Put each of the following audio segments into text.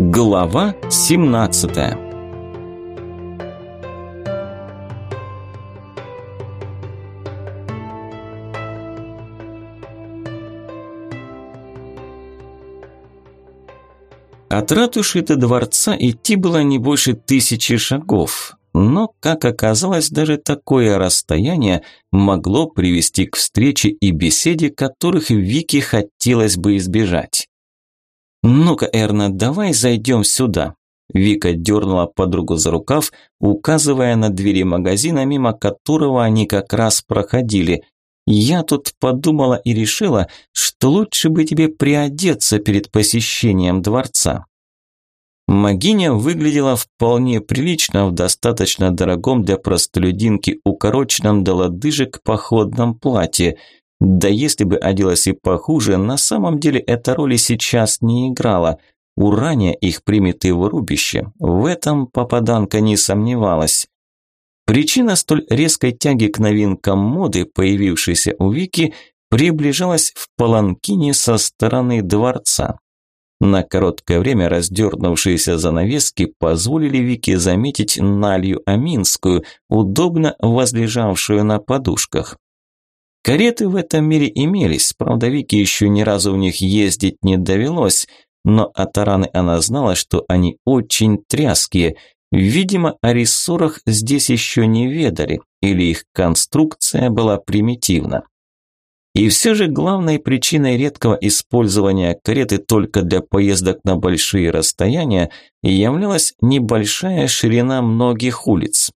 Глава 17 От ратуши до дворца идти было не больше тысячи шагов, но, как оказалось, даже такое расстояние могло привести к встрече и беседе, которых Вике хотелось бы избежать. «Ну-ка, Эрна, давай зайдем сюда». Вика дернула подругу за рукав, указывая на двери магазина, мимо которого они как раз проходили. «Я тут подумала и решила, что лучше бы тебе приодеться перед посещением дворца». Магиня выглядела вполне прилично в достаточно дорогом для простолюдинки укороченном до лодыжек походном платье. Да если бы оделась и похуже, на самом деле эта роль и сейчас не играла. Урания их примет и в рубище. В этом попаданка не сомневалась. Причина столь резкой тяги к новинкам моды, появившейся у Вики, приближалась в паланкине со стороны дворца. На короткое время раздернувшиеся занавески позволили Вике заметить Налью Аминскую, удобно возлежавшую на подушках. Кареты в этом мире имелись, правда Вике еще ни разу в них ездить не довелось, но от Араны она знала, что они очень тряские. Видимо, о рессорах здесь еще не ведали, или их конструкция была примитивна. И все же главной причиной редкого использования кареты только для поездок на большие расстояния являлась небольшая ширина многих улиц.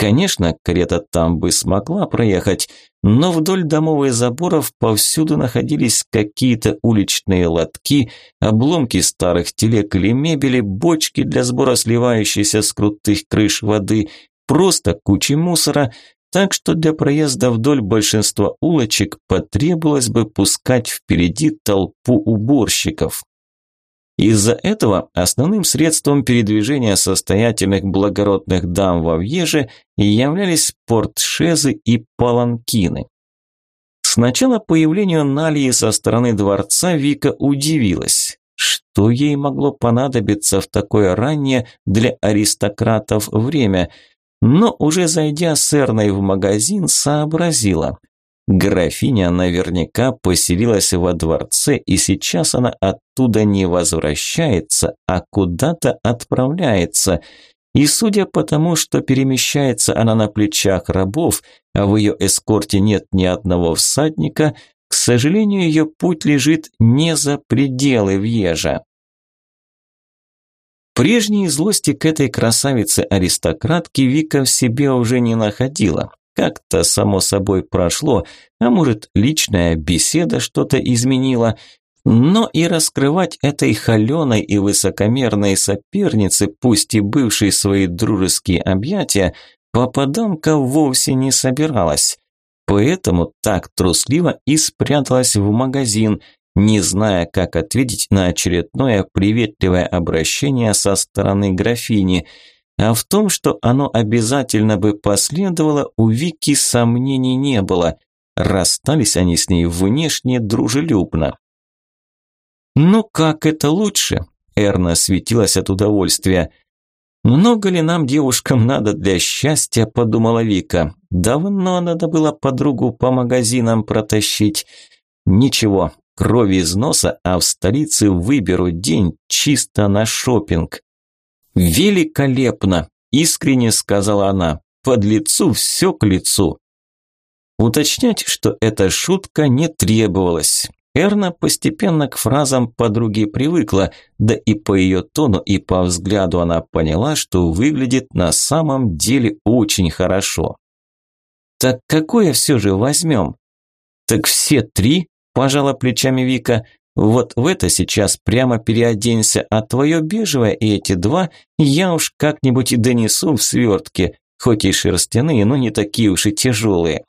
Конечно, карета там бы смогла проехать, но вдоль домов и заборов повсюду находились какие-то уличные лотки, обломки старых телег или мебели, бочки для сбора сливающейся с крутых крыш воды, просто кучи мусора, так что для проезда вдоль большинства улочек потребовалось бы пускать впереди толпу уборщиков. Из-за этого основным средством передвижения состоятельных благородных дам во Вьеже являлись портшезы и паланкины. Сначала появлению Налии со стороны дворца Вика удивилась. Что ей могло понадобиться в такое раннее для аристократов время – но уже зайдя с Эрной в магазин, сообразила. Графиня наверняка поселилась во дворце, и сейчас она оттуда не возвращается, а куда-то отправляется. И судя по тому, что перемещается она на плечах рабов, а в ее эскорте нет ни одного всадника, к сожалению, ее путь лежит не за пределы Вьежа. Прежней злости к этой красавице-аристократке Вика в себе уже не находила. Как-то само собой прошло, а может личная беседа что-то изменила, но и раскрывать этой холеной и высокомерной сопернице, пусть и бывшей свои дружеские объятия, попаданка вовсе не собиралась. Поэтому так трусливо и спряталась в магазин, не зная, как ответить на очередное приветливое обращение со стороны графини. А в том, что оно обязательно бы последовало, у Вики сомнений не было. Расстались они с ней внешне дружелюбно. «Ну как это лучше?» Эрна светилась от удовольствия. «Много ли нам, девушкам, надо для счастья?» – подумала Вика. «Давно надо было подругу по магазинам протащить. Ничего, крови из носа, а в столице выберу день чисто на шопинг. «Великолепно!» – искренне сказала она. «Под лицу все к лицу». Уточнять, что это шутка, не требовалось. Эрна постепенно к фразам подруги привыкла, да и по ее тону и по взгляду она поняла, что выглядит на самом деле очень хорошо. «Так какое все же возьмем?» «Так все три?» Пожала плечами Вика. Вот в это сейчас прямо переоденься, а твое бежевое и эти два я уж как-нибудь и донесу в свертке, хоть и шерстяные, но не такие уж и тяжелые.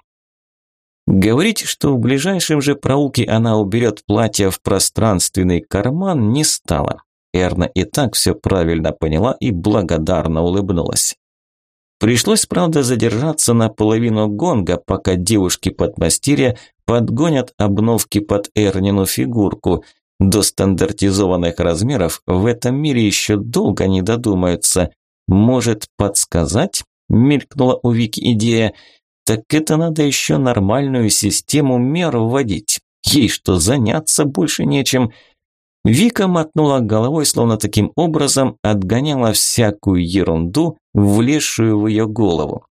Говорить, что в ближайшем же проулке она уберет платье в пространственный карман, не стала. Эрна и так все правильно поняла и благодарно улыбнулась. Пришлось, правда, задержаться на половину гонга, пока девушки подмастерья подгонят обновки под Эрнину фигурку. До стандартизованных размеров в этом мире еще долго не додумаются. Может, подсказать? Мелькнула у Вики идея. Так это надо еще нормальную систему мер вводить. Ей что, заняться больше нечем. Вика мотнула головой, словно таким образом отгоняла всякую ерунду, влезшую в ее голову.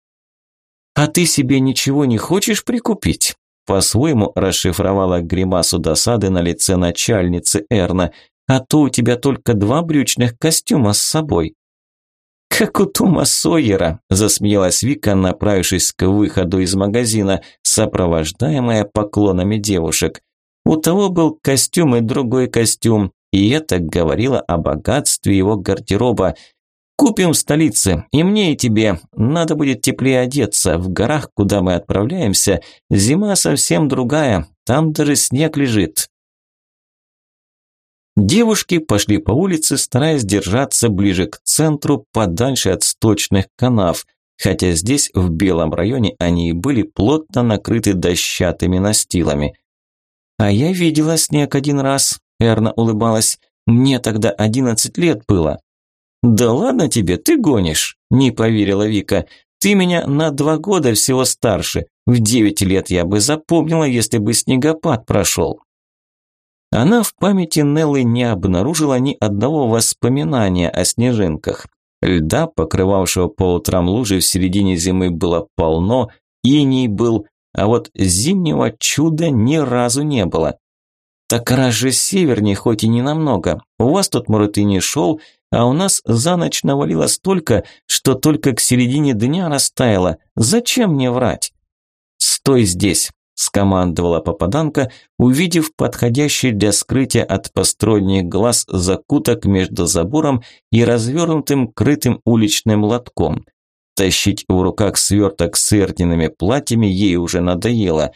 «А ты себе ничего не хочешь прикупить?» По-своему расшифровала гримасу досады на лице начальницы Эрна. «А то у тебя только два брючных костюма с собой». «Как у Тома Сойера», – засмеялась Вика, направившись к выходу из магазина, сопровождаемая поклонами девушек. У того был костюм и другой костюм, и это говорило о богатстве его гардероба. Купим в столице, и мне, и тебе. Надо будет теплее одеться. В горах, куда мы отправляемся, зима совсем другая. Там даже снег лежит. Девушки пошли по улице, стараясь держаться ближе к центру, подальше от сточных канав, хотя здесь, в Белом районе, они и были плотно накрыты дощатыми настилами. «А я видела снег один раз», – Эрна улыбалась. «Мне тогда одиннадцать лет было». «Да ладно тебе, ты гонишь», – не поверила Вика. «Ты меня на два года всего старше. В девять лет я бы запомнила, если бы снегопад прошел». Она в памяти Неллы не обнаружила ни одного воспоминания о снежинках. Льда, покрывавшего по утрам лужи в середине зимы, было полно, иней был, а вот зимнего чуда ни разу не было. Так раз же севернее, хоть и не намного. У вас тут, может, и не шел, а у нас за ночь навалило столько, что только к середине дня растаяло. Зачем мне врать? Стой здесь, скомандовала попаданка, увидев подходящий для скрытия от посторонних глаз закуток между забором и развернутым крытым уличным лотком. Тащить в руках сверток с эрниными платьями ей уже надоело.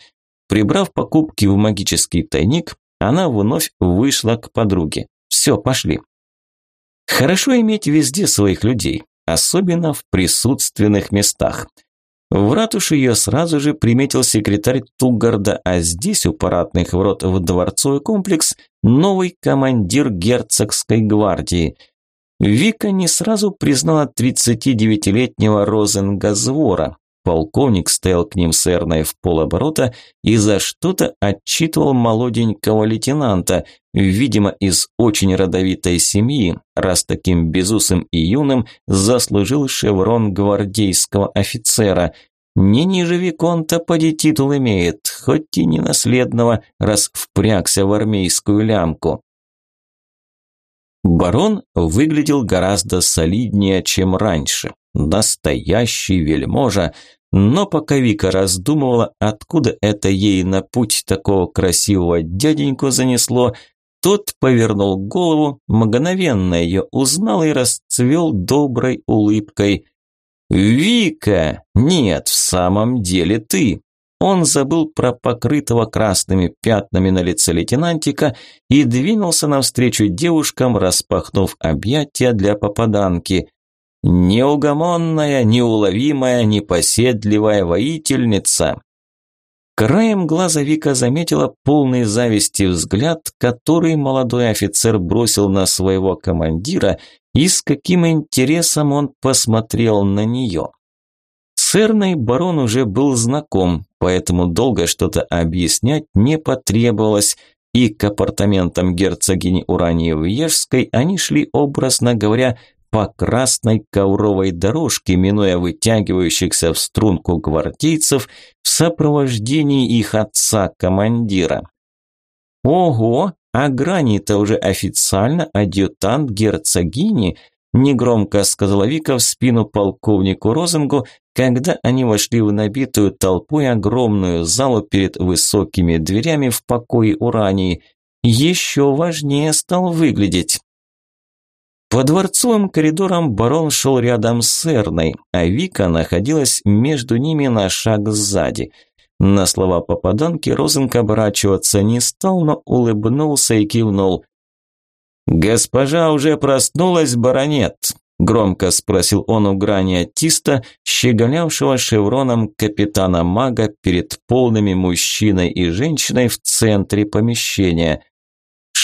Прибрав покупки в магический тайник, она вновь вышла к подруге. «Все, пошли». Хорошо иметь везде своих людей, особенно в присутственных местах. В ратуше ее сразу же приметил секретарь Тугарда, а здесь у парадных ворот в дворцовый комплекс новый командир герцогской гвардии – Вика не сразу признала 39-летнего Розенгазвора. Полковник стоял к ним с Эрной в полоборота и за что-то отчитывал молоденького лейтенанта, видимо, из очень родовитой семьи, раз таким безусым и юным заслужил шеврон гвардейского офицера. Не ниже Виконта поди титул имеет, хоть и не наследного, раз впрягся в армейскую лямку. Барон выглядел гораздо солиднее, чем раньше. Настоящий вельможа, но пока Вика раздумывала, откуда это ей на путь такого красивого дяденьку занесло, тот повернул голову, мгновенно ее узнал и расцвел доброй улыбкой. «Вика! Нет, в самом деле ты!» Он забыл про покрытого красными пятнами на лице лейтенантика и двинулся навстречу девушкам, распахнув объятия для попаданки. Неугомонная, неуловимая, непоседливая воительница. Краем глаза Вика заметила полный зависти взгляд, который молодой офицер бросил на своего командира и с каким интересом он посмотрел на нее. С барон уже был знаком, поэтому долго что-то объяснять не потребовалось, и к апартаментам герцогини Ураниев-Ежской они шли, образно говоря, по красной ковровой дорожке, минуя вытягивающихся в струнку гвардейцев в сопровождении их отца-командира. Ого, а грани-то уже официально адъютант герцогини – Негромко сказала Вика в спину полковнику Розенгу, когда они вошли в набитую толпой огромную залу перед высокими дверями в покое Урании. Еще важнее стал выглядеть. По дворцовым коридорам барон шел рядом с Эрной, а Вика находилась между ними на шаг сзади. На слова попаданки Розенко оборачиваться не стал, но улыбнулся и кивнул. «Госпожа уже проснулась, баронет?» – громко спросил он у грани аттиста, щеголявшего шевроном капитана-мага перед полными мужчиной и женщиной в центре помещения.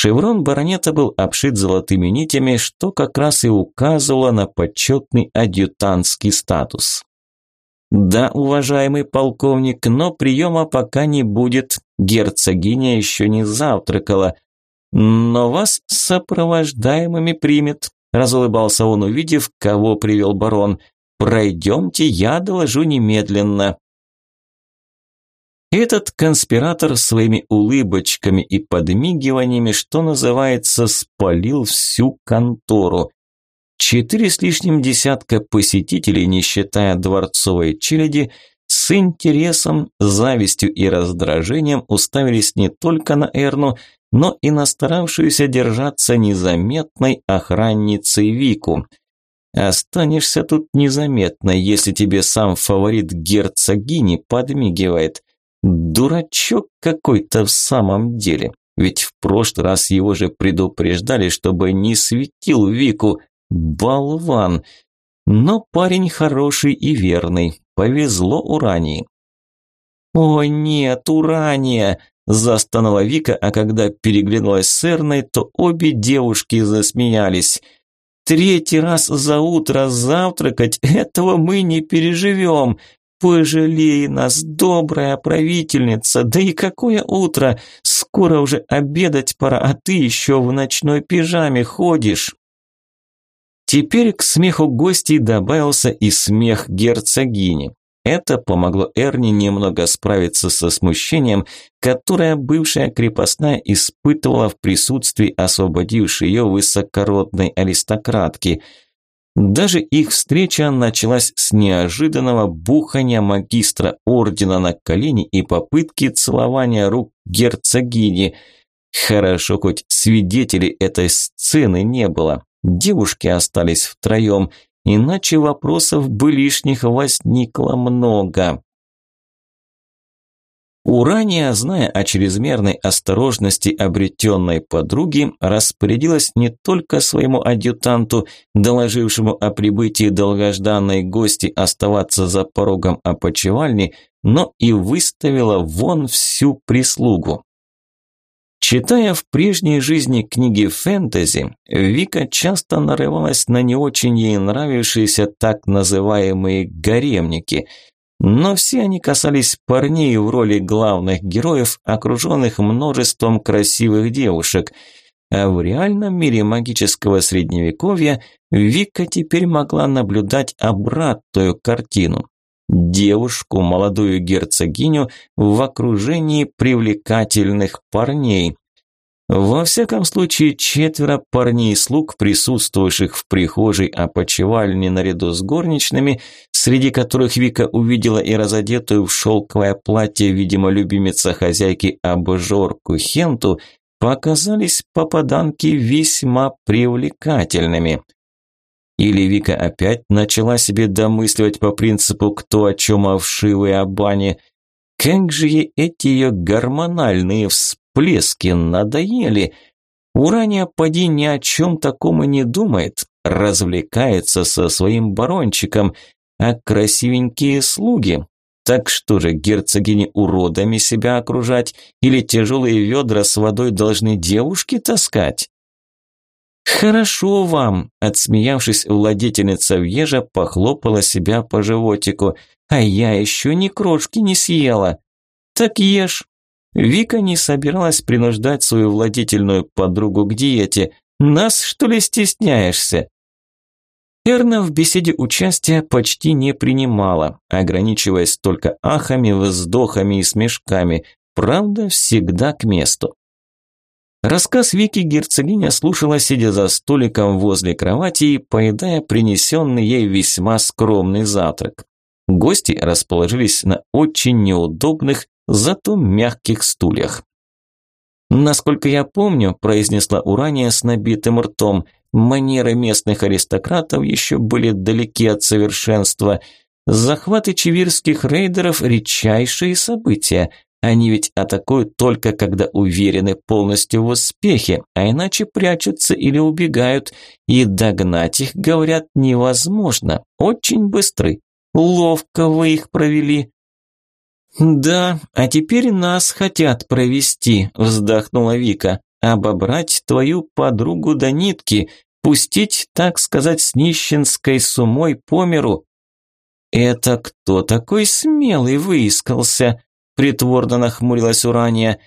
Шеврон баронета был обшит золотыми нитями, что как раз и указывало на почетный адъютантский статус. «Да, уважаемый полковник, но приема пока не будет. Герцогиня еще не завтракала. Но вас сопровождаемыми примет», – разулыбался он, увидев, кого привел барон. «Пройдемте, я доложу немедленно». Этот конспиратор своими улыбочками и подмигиваниями, что называется, спалил всю контору. Четыре с лишним десятка посетителей, не считая дворцовой челяди, с интересом, завистью и раздражением уставились не только на Эрну, но и на старавшуюся держаться незаметной охранницей Вику. Останешься тут незаметно, если тебе сам фаворит герцогини подмигивает. Дурачок какой-то в самом деле. Ведь в прошлый раз его же предупреждали, чтобы не светил Вику. Болван. Но парень хороший и верный. Повезло Урании. «О нет, Урания!» – застонала Вика, а когда переглянулась с Эрной, то обе девушки засмеялись. «Третий раз за утро завтракать – этого мы не переживем. Пожалей нас, добрая правительница, да и какое утро, скоро уже обедать пора, а ты еще в ночной пижаме ходишь. Теперь к смеху гостей добавился и смех герцогини. Это помогло Эрни немного справиться со смущением, которое бывшая крепостная испытывала в присутствии освободившей ее высокородной аристократки – даже их встреча началась с неожиданного бухания магистра ордена на колени и попытки целования рук герцогини. Хорошо, хоть свидетелей этой сцены не было. Девушки остались втроем, иначе вопросов бы лишних возникло много. Урания, зная о чрезмерной осторожности обретенной подруги, распорядилась не только своему адъютанту, доложившему о прибытии долгожданной гости оставаться за порогом опочивальни, но и выставила вон всю прислугу. Читая в прежней жизни книги фэнтези, Вика часто нарывалась на не очень ей нравившиеся так называемые гаремники – но все они касались парней в роли главных героев, окруженных множеством красивых девушек. А в реальном мире магического средневековья Вика теперь могла наблюдать обратную картину. Девушку, молодую герцогиню, в окружении привлекательных парней. Во всяком случае, четверо парней-слуг, присутствующих в прихожей опочивальни наряду с горничными, среди которых Вика увидела и разодетую в шелковое платье, видимо, любимица хозяйки обжорку Хенту, показались попаданки весьма привлекательными. Или Вика опять начала себе домысливать по принципу «кто о чем, о вшивой о бане», как же ей эти ее гормональные всплески надоели. Урания поди ни о чем таком и не думает, развлекается со своим барончиком, а красивенькие слуги. Так что же, герцогини уродами себя окружать или тяжелые ведра с водой должны девушки таскать? «Хорошо вам», – отсмеявшись, владетельница Вьежа похлопала себя по животику. «А я еще ни крошки не съела». «Так ешь, Вика не собиралась принуждать свою владительную подругу к диете. «Нас, что ли, стесняешься?» Эрна в беседе участия почти не принимала, ограничиваясь только ахами, вздохами и смешками, правда, всегда к месту. Рассказ Вики герцогиня слушала, сидя за столиком возле кровати и поедая принесенный ей весьма скромный завтрак. Гости расположились на очень неудобных, зато мягких стульях. «Насколько я помню», – произнесла Урания с набитым ртом, – «манеры местных аристократов еще были далеки от совершенства. Захваты чевирских рейдеров – редчайшие события. Они ведь атакуют только когда уверены полностью в успехе, а иначе прячутся или убегают, и догнать их, говорят, невозможно. Очень быстры. Ловко вы их провели. «Да, а теперь нас хотят провести», – вздохнула Вика. обобрать твою подругу до нитки, пустить, так сказать, с нищенской сумой по миру. Это кто такой смелый выискался? Притворно нахмурилась Урания.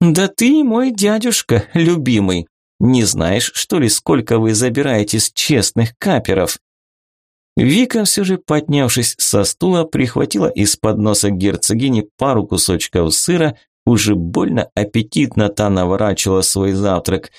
Да ты мой дядюшка, любимый. Не знаешь, что ли, сколько вы забираете с честных каперов? Вика, все же поднявшись со стула, прихватила из-под носа герцогини пару кусочков сыра, уже больно аппетитно та наворачивала свой завтрак.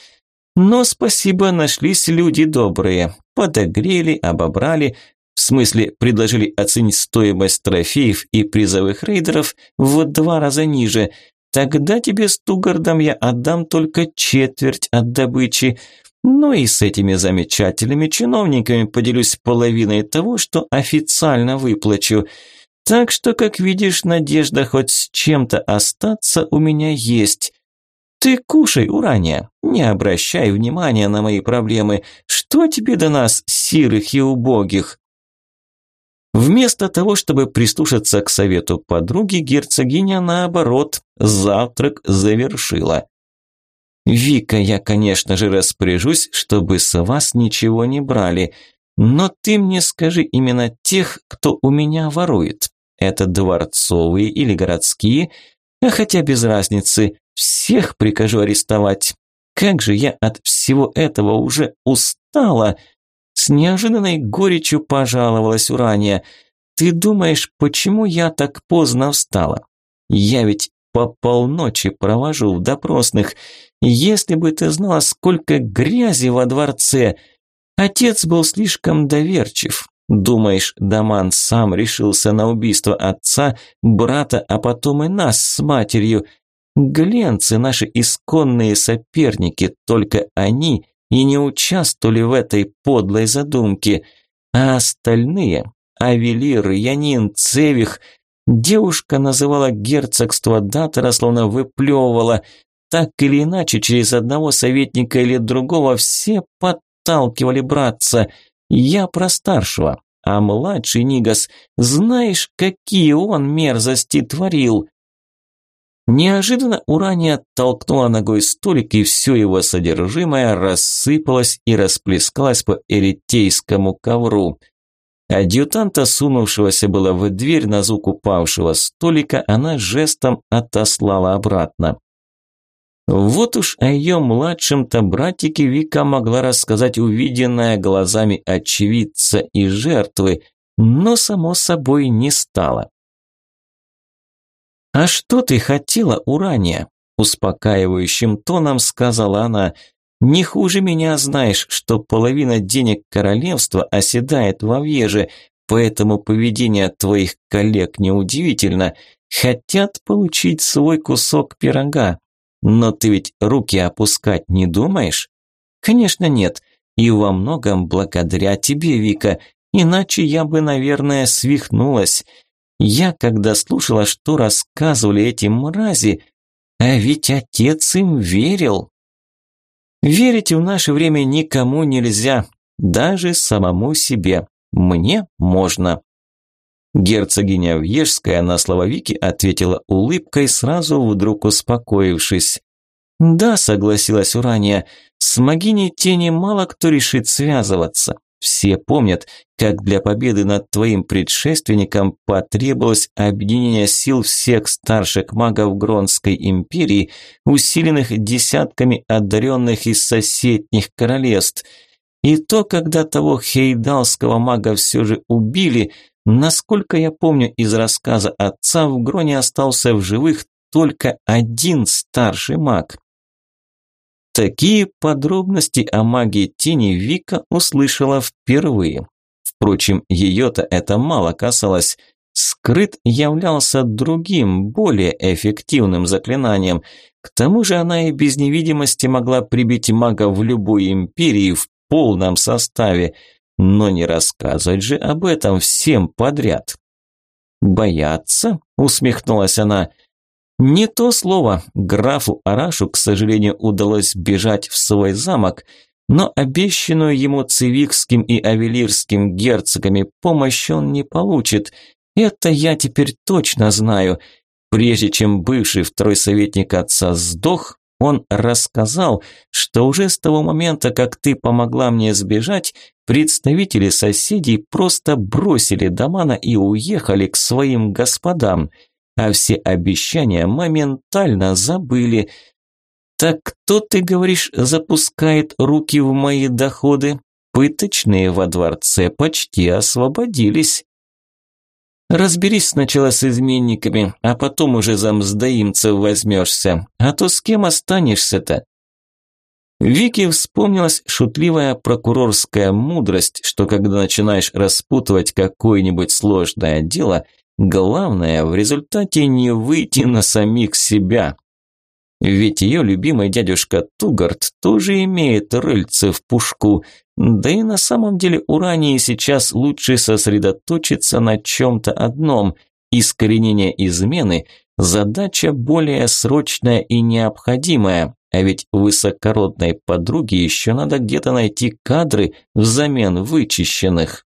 Но спасибо, нашлись люди добрые. Подогрели, обобрали, в смысле предложили оценить стоимость трофеев и призовых рейдеров в два раза ниже. Тогда тебе с Тугардом я отдам только четверть от добычи. Ну и с этими замечательными чиновниками поделюсь половиной того, что официально выплачу. Так что, как видишь, надежда хоть с чем-то остаться у меня есть. Ты кушай, Урания, не обращай внимания на мои проблемы. Что тебе до нас, сирых и убогих? Вместо того, чтобы прислушаться к совету подруги, герцогиня, наоборот, завтрак завершила. «Вика, я, конечно же, распоряжусь, чтобы с вас ничего не брали. Но ты мне скажи именно тех, кто у меня ворует. Это дворцовые или городские? А хотя без разницы, всех прикажу арестовать. Как же я от всего этого уже устала!» С неожиданной горечью пожаловалась Урания. «Ты думаешь, почему я так поздно встала? Я ведь по полночи провожу в допросных. Если бы ты знала, сколько грязи во дворце. Отец был слишком доверчив. Думаешь, Даман сам решился на убийство отца, брата, а потом и нас с матерью? Гленцы наши исконные соперники, только они и не участвовали в этой подлой задумке. А остальные – Авелир, Янин, Цевих – Девушка называла герцогство Датора, словно выплевывала. Так или иначе, через одного советника или другого все подталкивали братца. Я про старшего, а младший Нигас, знаешь, какие он мерзости творил? Неожиданно Урания толкнула ногой столик, и все его содержимое рассыпалось и расплескалось по эритейскому ковру. Адъютанта, сунувшегося было в дверь на звук упавшего столика, она жестом отослала обратно. Вот уж о ее младшем-то братике Вика могла рассказать увиденное глазами очевидца и жертвы, но, само собой, не стала. «А что ты хотела, Урания?» – успокаивающим тоном сказала она – не хуже меня знаешь, что половина денег королевства оседает во Вьеже, поэтому поведение твоих коллег неудивительно. Хотят получить свой кусок пирога. Но ты ведь руки опускать не думаешь? Конечно, нет. И во многом благодаря тебе, Вика. Иначе я бы, наверное, свихнулась. Я, когда слушала, что рассказывали эти мрази, а ведь отец им верил. Верить в наше время никому нельзя, даже самому себе. Мне можно. Герцогиня Вьежская на слова Вики ответила улыбкой, сразу вдруг успокоившись. «Да», – согласилась Урания, – «с могиней тени мало кто решит связываться. Все помнят, как для победы над твоим предшественником потребовалось объединение сил всех старших магов Гронской империи, усиленных десятками одаренных из соседних королевств. И то, когда того хейдалского мага все же убили, насколько я помню из рассказа отца, в Гроне остался в живых только один старший маг. Такие подробности о магии тени Вика услышала впервые. Впрочем, ее-то это мало касалось. Скрыт являлся другим, более эффективным заклинанием. К тому же она и без невидимости могла прибить мага в любой империи в полном составе. Но не рассказывать же об этом всем подряд. «Бояться?» – усмехнулась она – не то слово. Графу Арашу, к сожалению, удалось бежать в свой замок, но обещанную ему цивикским и авелирским герцогами помощь он не получит. Это я теперь точно знаю. Прежде чем бывший второй советник отца сдох, Он рассказал, что уже с того момента, как ты помогла мне сбежать, представители соседей просто бросили Дамана и уехали к своим господам, а все обещания моментально забыли. Так кто, ты говоришь, запускает руки в мои доходы? Пыточные во дворце почти освободились. Разберись сначала с изменниками, а потом уже за мздоимцев возьмешься. А то с кем останешься-то? Вике вспомнилась шутливая прокурорская мудрость, что когда начинаешь распутывать какое-нибудь сложное дело, главное в результате не выйти на самих себя. Ведь ее любимый дядюшка Тугарт тоже имеет рыльце в пушку, да и на самом деле Урании сейчас лучше сосредоточиться на чем-то одном. Искоренение измены – задача более срочная и необходимая, а ведь высокородной подруге еще надо где-то найти кадры взамен вычищенных.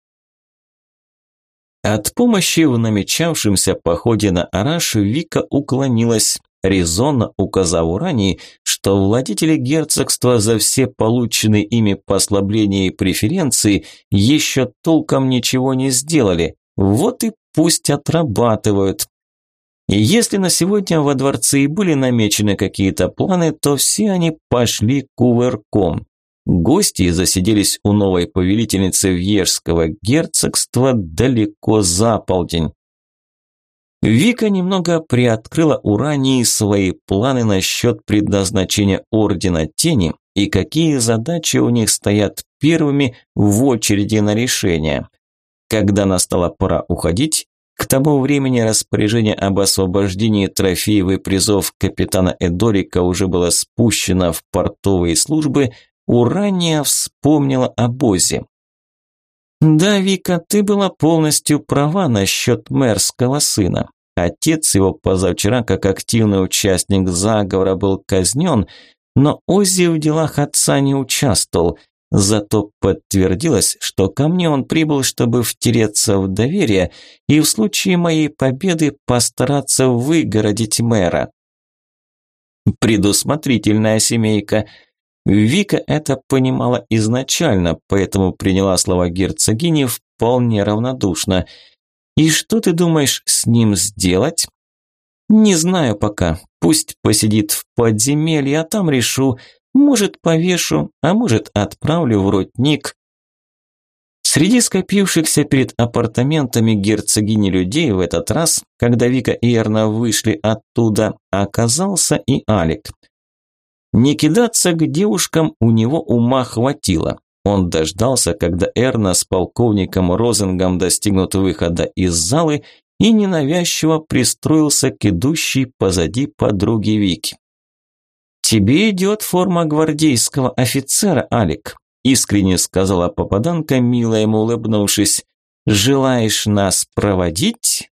От помощи в намечавшемся походе на Араш Вика уклонилась, резонно указав Урании, что владетели герцогства за все полученные ими послабления и преференции еще толком ничего не сделали, вот и пусть отрабатывают. И если на сегодня во дворце и были намечены какие-то планы, то все они пошли кувырком. Гости засиделись у новой повелительницы Вьежского герцогства далеко за полдень. Вика немного приоткрыла Урании свои планы насчет предназначения Ордена Тени и какие задачи у них стоят первыми в очереди на решение. Когда настала пора уходить, к тому времени распоряжение об освобождении трофеев и призов капитана Эдорика уже было спущено в портовые службы, Урания вспомнила о Бозе. «Да, Вика, ты была полностью права насчет мэрского сына. Отец его позавчера, как активный участник заговора, был казнен, но Оззи в делах отца не участвовал. Зато подтвердилось, что ко мне он прибыл, чтобы втереться в доверие и в случае моей победы постараться выгородить мэра. Предусмотрительная семейка. Вика это понимала изначально, поэтому приняла слова герцогини вполне равнодушно – и что ты думаешь с ним сделать? Не знаю пока. Пусть посидит в подземелье, а там решу. Может, повешу, а может, отправлю в ротник. Среди скопившихся перед апартаментами герцогини людей в этот раз, когда Вика и Эрна вышли оттуда, оказался и Алик. Не кидаться к девушкам у него ума хватило. Он дождался, когда Эрна с полковником Розенгом достигнут выхода из залы и ненавязчиво пристроился к идущей позади подруги Вики. «Тебе идет форма гвардейского офицера, Алик», искренне сказала попаданка, мило ему улыбнувшись. «Желаешь нас проводить?»